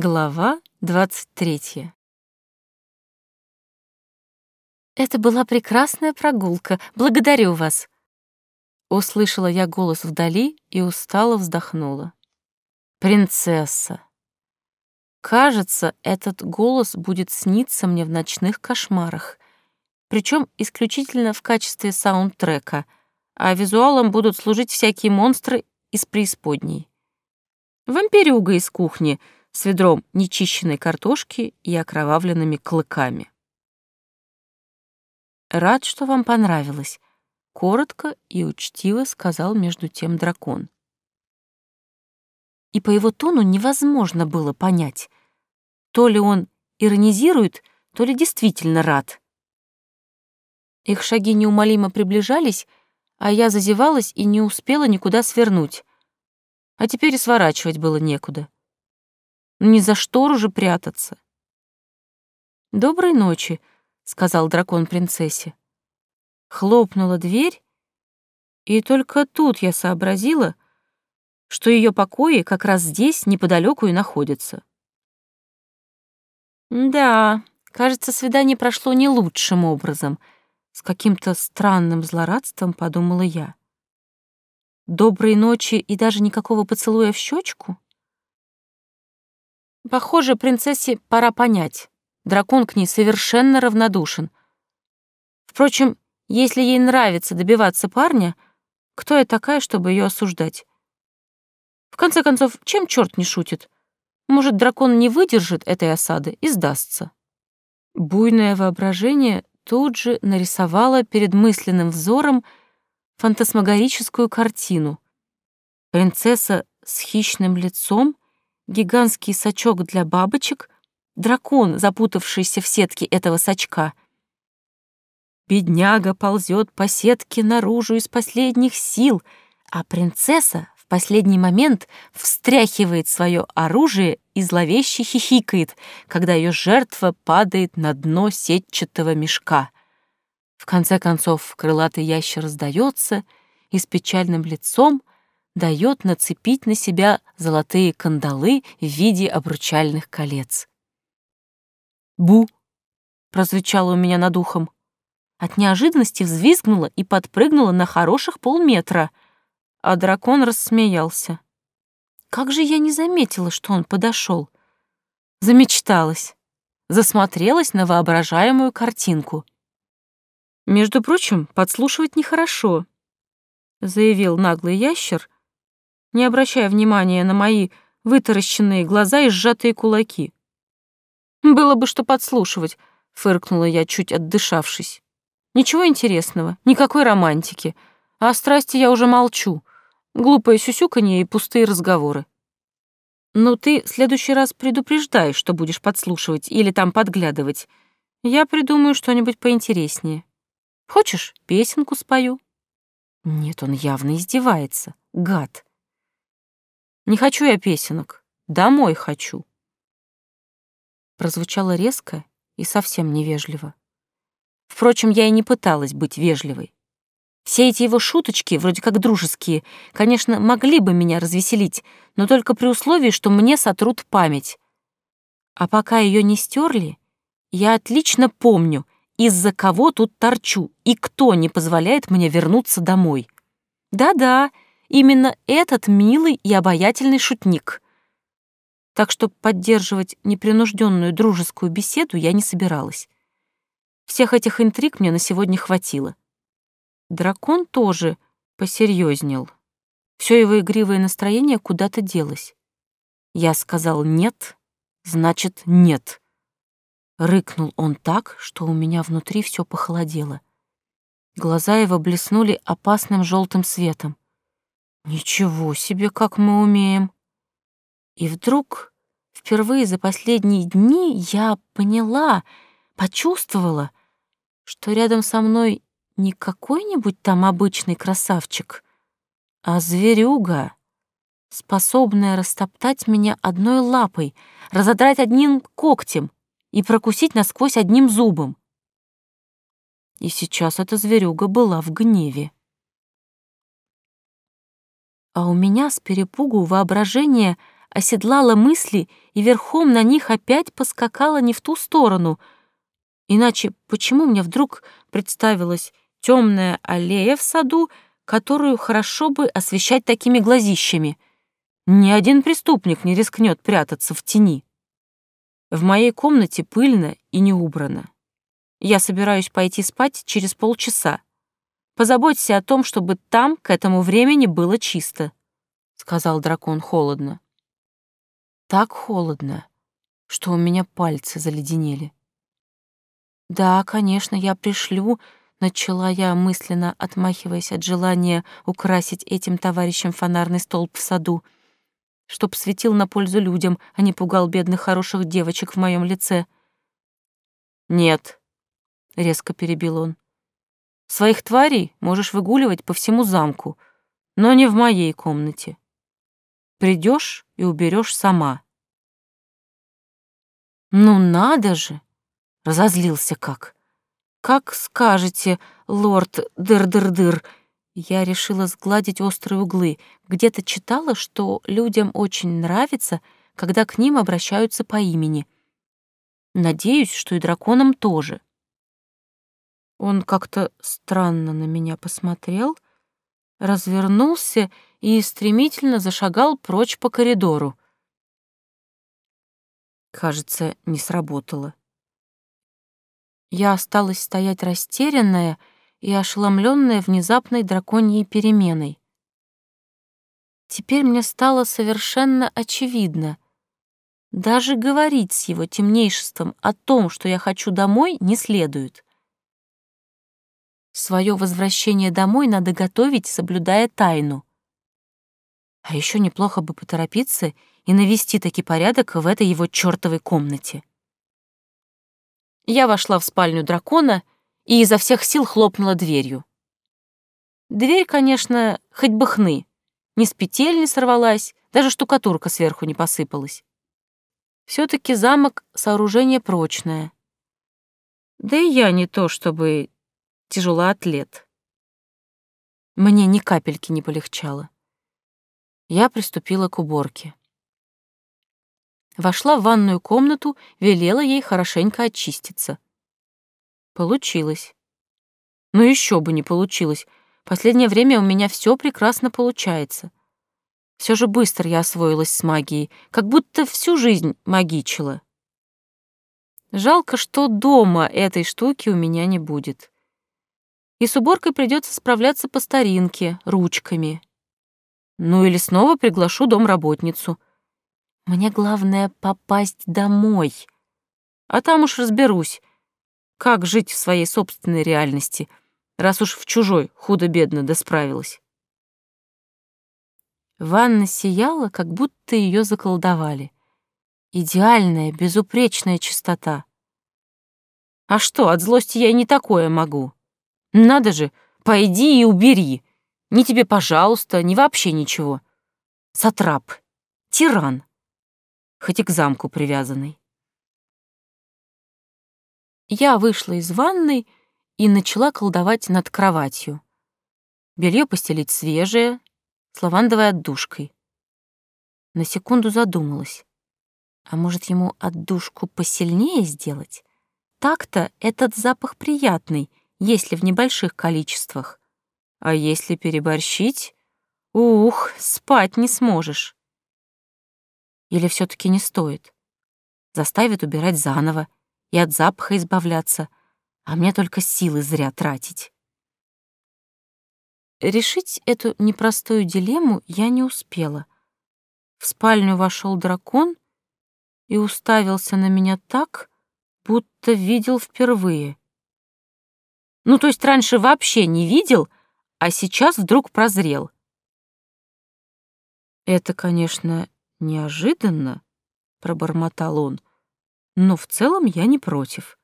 Глава 23. Это была прекрасная прогулка. Благодарю вас. Услышала я голос вдали и устало вздохнула. Принцесса. Кажется, этот голос будет сниться мне в ночных кошмарах, причем исключительно в качестве саундтрека, а визуалом будут служить всякие монстры из преисподней. Вампирюга из кухни — с ведром нечищенной картошки и окровавленными клыками. «Рад, что вам понравилось», — коротко и учтиво сказал между тем дракон. И по его тону невозможно было понять, то ли он иронизирует, то ли действительно рад. Их шаги неумолимо приближались, а я зазевалась и не успела никуда свернуть. А теперь и сворачивать было некуда. Ну не за штору же прятаться. «Доброй ночи», — сказал дракон принцессе. Хлопнула дверь, и только тут я сообразила, что ее покои как раз здесь, неподалеку и находятся. Да, кажется, свидание прошло не лучшим образом, с каким-то странным злорадством подумала я. Доброй ночи и даже никакого поцелуя в щечку? Похоже, принцессе пора понять. Дракон к ней совершенно равнодушен. Впрочем, если ей нравится добиваться парня, кто я такая, чтобы ее осуждать? В конце концов, чем черт не шутит? Может, дракон не выдержит этой осады и сдастся. Буйное воображение тут же нарисовало перед мысленным взором фантасмагорическую картину. Принцесса с хищным лицом гигантский сачок для бабочек, дракон, запутавшийся в сетке этого сачка. Бедняга ползет по сетке наружу из последних сил, а принцесса в последний момент встряхивает свое оружие и зловеще хихикает, когда ее жертва падает на дно сетчатого мешка. В конце концов крылатый ящер сдается и с печальным лицом дает нацепить на себя золотые кандалы в виде обручальных колец. «Бу!» — прозвучало у меня над ухом. От неожиданности взвизгнула и подпрыгнула на хороших полметра, а дракон рассмеялся. Как же я не заметила, что он подошел. Замечталась, засмотрелась на воображаемую картинку. «Между прочим, подслушивать нехорошо», — заявил наглый ящер, не обращая внимания на мои вытаращенные глаза и сжатые кулаки. «Было бы что подслушивать», — фыркнула я, чуть отдышавшись. «Ничего интересного, никакой романтики. О страсти я уже молчу. Глупое сюсюканье и пустые разговоры». «Ну ты в следующий раз предупреждай, что будешь подслушивать или там подглядывать. Я придумаю что-нибудь поинтереснее. Хочешь, песенку спою?» Нет, он явно издевается. Гад. Не хочу я песенок. Домой хочу. Прозвучало резко и совсем невежливо. Впрочем, я и не пыталась быть вежливой. Все эти его шуточки, вроде как дружеские, конечно, могли бы меня развеселить, но только при условии, что мне сотрут память. А пока ее не стерли, я отлично помню, из-за кого тут торчу и кто не позволяет мне вернуться домой. Да-да, именно этот милый и обаятельный шутник. Так что поддерживать непринужденную дружескую беседу я не собиралась. Всех этих интриг мне на сегодня хватило. Дракон тоже посерьезнел. Все его игривое настроение куда-то делось. Я сказал «нет», значит «нет». Рыкнул он так, что у меня внутри все похолодело. Глаза его блеснули опасным желтым светом. Ничего себе, как мы умеем. И вдруг, впервые за последние дни, я поняла, почувствовала, что рядом со мной не какой-нибудь там обычный красавчик, а зверюга, способная растоптать меня одной лапой, разодрать одним когтем и прокусить насквозь одним зубом. И сейчас эта зверюга была в гневе а у меня с перепугу воображение оседлала мысли и верхом на них опять поскакала не в ту сторону. Иначе почему мне вдруг представилась темная аллея в саду, которую хорошо бы освещать такими глазищами? Ни один преступник не рискнет прятаться в тени. В моей комнате пыльно и не убрано. Я собираюсь пойти спать через полчаса. Позаботься о том, чтобы там к этому времени было чисто», — сказал дракон холодно. Так холодно, что у меня пальцы заледенели. «Да, конечно, я пришлю», — начала я, мысленно отмахиваясь от желания украсить этим товарищем фонарный столб в саду, чтоб светил на пользу людям, а не пугал бедных хороших девочек в моем лице. «Нет», — резко перебил он. Своих тварей можешь выгуливать по всему замку, но не в моей комнате. Придешь и уберешь сама. Ну надо же! Разозлился как. Как скажете, лорд Дыр-Дыр-Дыр. Я решила сгладить острые углы. Где-то читала, что людям очень нравится, когда к ним обращаются по имени. Надеюсь, что и драконам тоже. Он как-то странно на меня посмотрел, развернулся и стремительно зашагал прочь по коридору. Кажется, не сработало. Я осталась стоять растерянная и ошеломленная внезапной драконьей переменой. Теперь мне стало совершенно очевидно. Даже говорить с его темнейшеством о том, что я хочу домой, не следует. Свое возвращение домой надо готовить, соблюдая тайну. А еще неплохо бы поторопиться и навести таки порядок в этой его чертовой комнате. Я вошла в спальню дракона и изо всех сил хлопнула дверью. Дверь, конечно, хоть бы хны. Ни с петель не сорвалась, даже штукатурка сверху не посыпалась. все таки замок — сооружение прочное. Да и я не то чтобы тяжелоатлет. Мне ни капельки не полегчало. Я приступила к уборке. Вошла в ванную комнату, велела ей хорошенько очиститься. Получилось. Но еще бы не получилось. Последнее время у меня все прекрасно получается. Все же быстро я освоилась с магией, как будто всю жизнь магичила. Жалко, что дома этой штуки у меня не будет и с уборкой придется справляться по старинке, ручками. Ну или снова приглашу домработницу. Мне главное попасть домой. А там уж разберусь, как жить в своей собственной реальности, раз уж в чужой худо-бедно досправилась. Ванна сияла, как будто ее заколдовали. Идеальная, безупречная чистота. А что, от злости я и не такое могу. Надо же, пойди и убери. Ни тебе пожалуйста, ни вообще ничего. Сатрап, тиран, хоть и к замку привязанный. Я вышла из ванной и начала колдовать над кроватью. Белье постелить свежее, с лавандовой отдушкой. На секунду задумалась. А может, ему отдушку посильнее сделать? Так-то этот запах приятный, если в небольших количествах. А если переборщить, ух, спать не сможешь. Или все таки не стоит? Заставит убирать заново и от запаха избавляться, а мне только силы зря тратить. Решить эту непростую дилемму я не успела. В спальню вошел дракон и уставился на меня так, будто видел впервые. Ну, то есть раньше вообще не видел, а сейчас вдруг прозрел. Это, конечно, неожиданно, пробормотал он, но в целом я не против.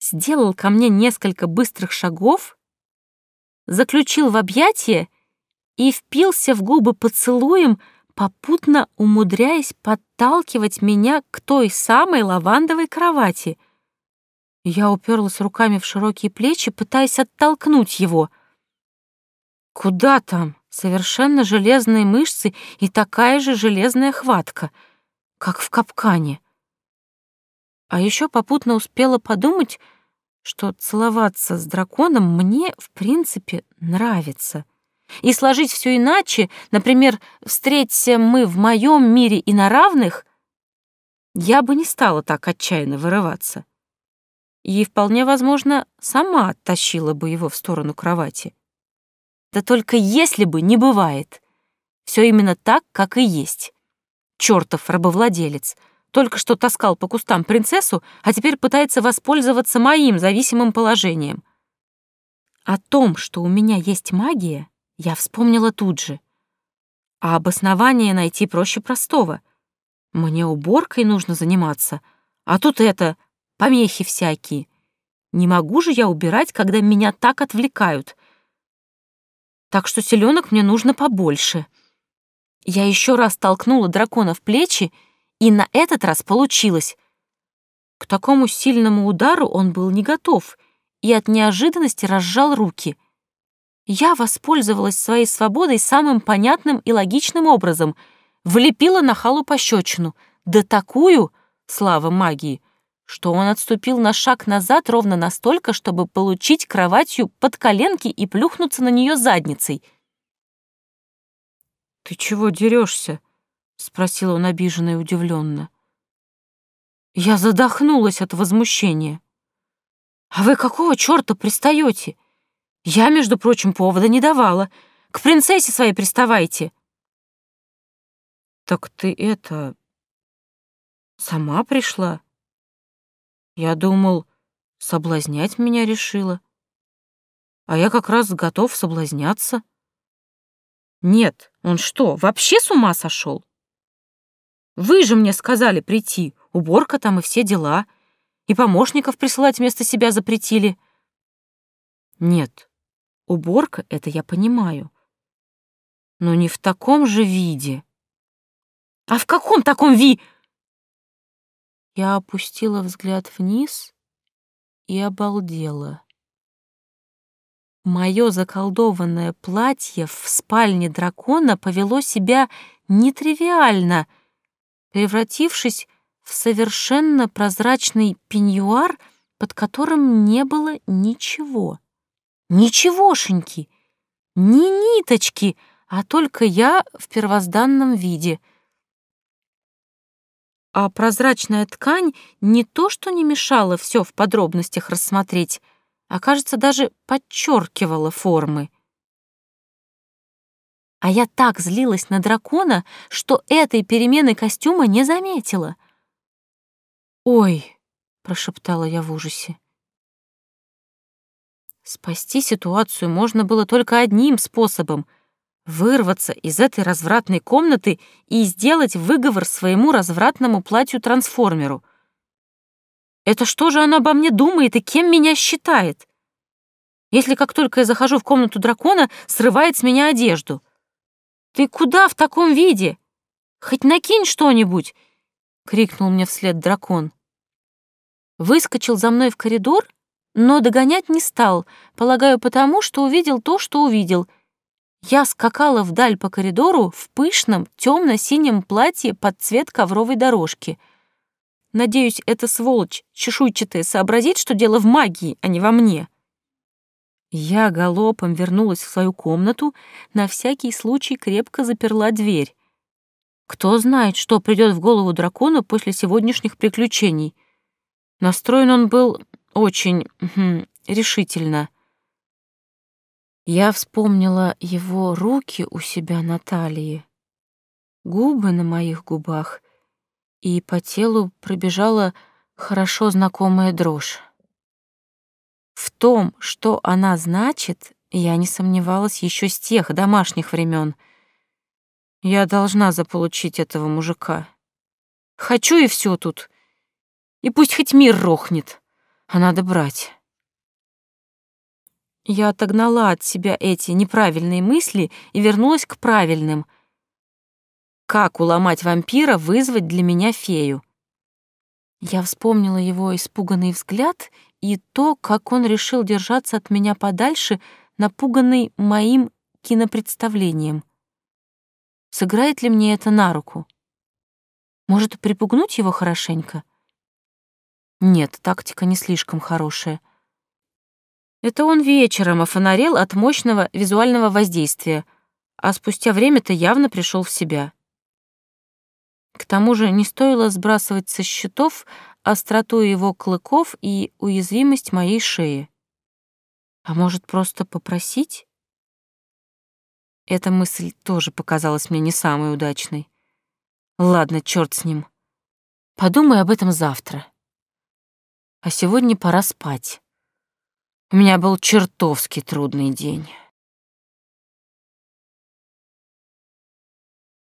Сделал ко мне несколько быстрых шагов, заключил в объятия и впился в губы поцелуем, попутно умудряясь подталкивать меня к той самой лавандовой кровати — я уперлась руками в широкие плечи, пытаясь оттолкнуть его. «Куда там?» Совершенно железные мышцы и такая же железная хватка, как в капкане. А еще попутно успела подумать, что целоваться с драконом мне, в принципе, нравится. И сложить все иначе, например, встреться мы в моем мире и на равных, я бы не стала так отчаянно вырываться. И, вполне возможно, сама оттащила бы его в сторону кровати. Да только если бы не бывает. Все именно так, как и есть. Чертов рабовладелец — только что таскал по кустам принцессу, а теперь пытается воспользоваться моим зависимым положением. О том, что у меня есть магия, я вспомнила тут же. А обоснование найти проще простого. Мне уборкой нужно заниматься, а тут это, помехи всякие. Не могу же я убирать, когда меня так отвлекают. Так что селенок мне нужно побольше. Я еще раз толкнула дракона в плечи и на этот раз получилось. К такому сильному удару он был не готов и от неожиданности разжал руки. Я воспользовалась своей свободой самым понятным и логичным образом, влепила на халу пощечину, да такую, слава магии, что он отступил на шаг назад ровно настолько, чтобы получить кроватью под коленки и плюхнуться на нее задницей. «Ты чего дерешься? — спросил он обиженно и удивленно. Я задохнулась от возмущения. «А вы какого чёрта пристаёте? Я, между прочим, повода не давала. К принцессе своей приставайте». «Так ты это... сама пришла?» Я думал, соблазнять меня решила. А я как раз готов соблазняться. Нет, он что, вообще с ума сошел? Вы же мне сказали прийти, уборка там и все дела. И помощников присылать вместо себя запретили. Нет, уборка — это я понимаю. Но не в таком же виде. А в каком таком ви... Я опустила взгляд вниз и обалдела. Мое заколдованное платье в спальне дракона повело себя нетривиально — превратившись в совершенно прозрачный пеньюар, под которым не было ничего. Ничегошеньки, ни ниточки, а только я в первозданном виде. А прозрачная ткань не то что не мешала все в подробностях рассмотреть, а, кажется, даже подчеркивала формы. А я так злилась на дракона, что этой перемены костюма не заметила. «Ой!» — прошептала я в ужасе. Спасти ситуацию можно было только одним способом — вырваться из этой развратной комнаты и сделать выговор своему развратному платью-трансформеру. Это что же она обо мне думает и кем меня считает? Если как только я захожу в комнату дракона, срывает с меня одежду — «Ты куда в таком виде? Хоть накинь что-нибудь!» — крикнул мне вслед дракон. Выскочил за мной в коридор, но догонять не стал, полагаю, потому что увидел то, что увидел. Я скакала вдаль по коридору в пышном темно-синем платье под цвет ковровой дорожки. Надеюсь, эта сволочь чешуйчатая сообразит, что дело в магии, а не во мне. Я галопом вернулась в свою комнату, на всякий случай крепко заперла дверь. Кто знает, что придет в голову дракону после сегодняшних приключений. Настроен он был очень решительно. Я вспомнила его руки у себя на талии, губы на моих губах, и по телу пробежала хорошо знакомая дрожь. В том, что она значит, я не сомневалась еще с тех домашних времен. Я должна заполучить этого мужика. Хочу и все тут. И пусть хоть мир рухнет, а надо брать. Я отогнала от себя эти неправильные мысли и вернулась к правильным. Как уломать вампира, вызвать для меня фею? Я вспомнила его испуганный взгляд и то, как он решил держаться от меня подальше, напуганный моим кинопредставлением. Сыграет ли мне это на руку? Может, припугнуть его хорошенько? Нет, тактика не слишком хорошая. Это он вечером офонарел от мощного визуального воздействия, а спустя время-то явно пришел в себя. К тому же не стоило сбрасывать со счетов остроту его клыков и уязвимость моей шеи. А может, просто попросить? Эта мысль тоже показалась мне не самой удачной. Ладно, черт с ним. Подумай об этом завтра. А сегодня пора спать. У меня был чертовски трудный день.